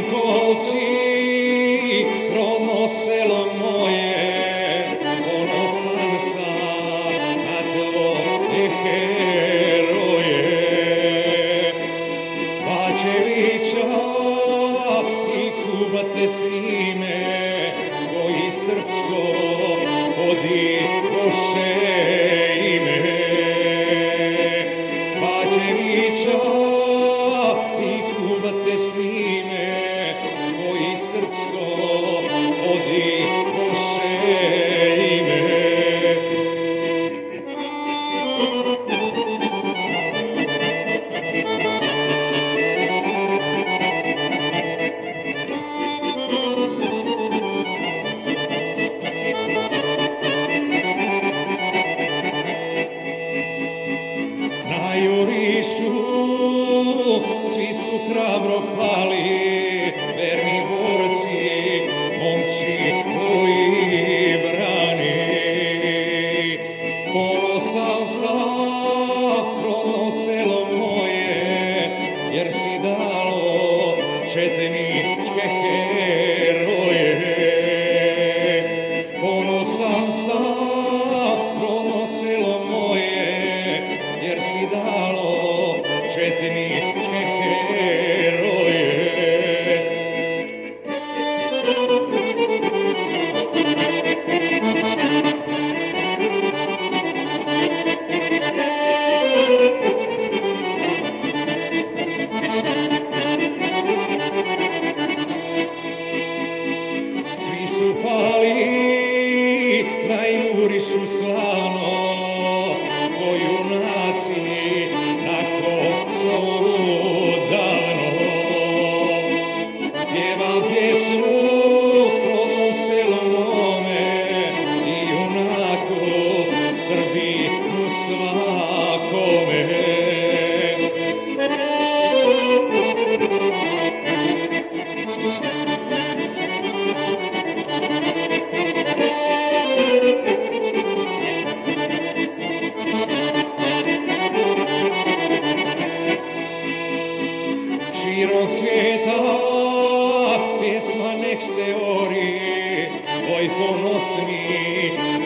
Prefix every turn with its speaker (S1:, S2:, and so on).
S1: Vinkovci, rodno selo moje, ponosan sam na tvoje heroje. Bačevića i Kubate sine, koji srpsko podigoše. jer si pali, nai muri su εξαιώρη ο υπόνος μη